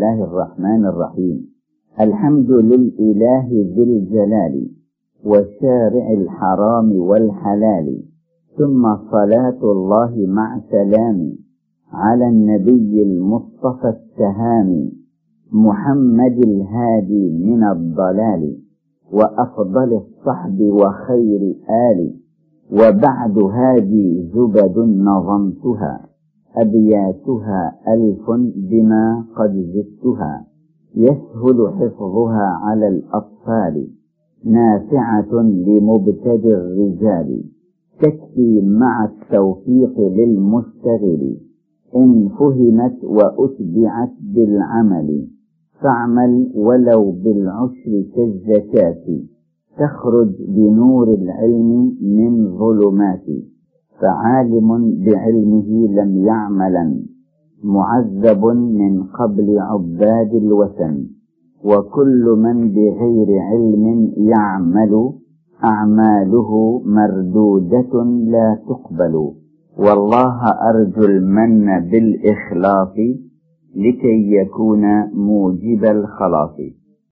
الله الرحمن الرحيم. الحمد للإله ذي الجلال وشارع الحرام والحلال ثم صلاة الله مع سلام على النبي المصطفى التهامي محمد الهادي من الضلال وأفضل الصحب وخير آل وبعد هذه زبد نظمتها. أبياتها ألف بما قد زدتها. يسهل حفظها على الأطفال. نافعة لمبتدئ الرجال. تكفي مع التوفيق للمشتغل إن فهمت وأتبعت بالعمل. فاعمل ولو بالعشر كالزكاة. تخرج بنور العلم من ظلمات. فعالم بعلمه لم يعملا معذب من قبل عباد الوثن. وكل من بغير علم يعمل أعماله مردودة لا تقبل. والله أرجو المن بالإخلاص لكي يكون موجب الخلاص.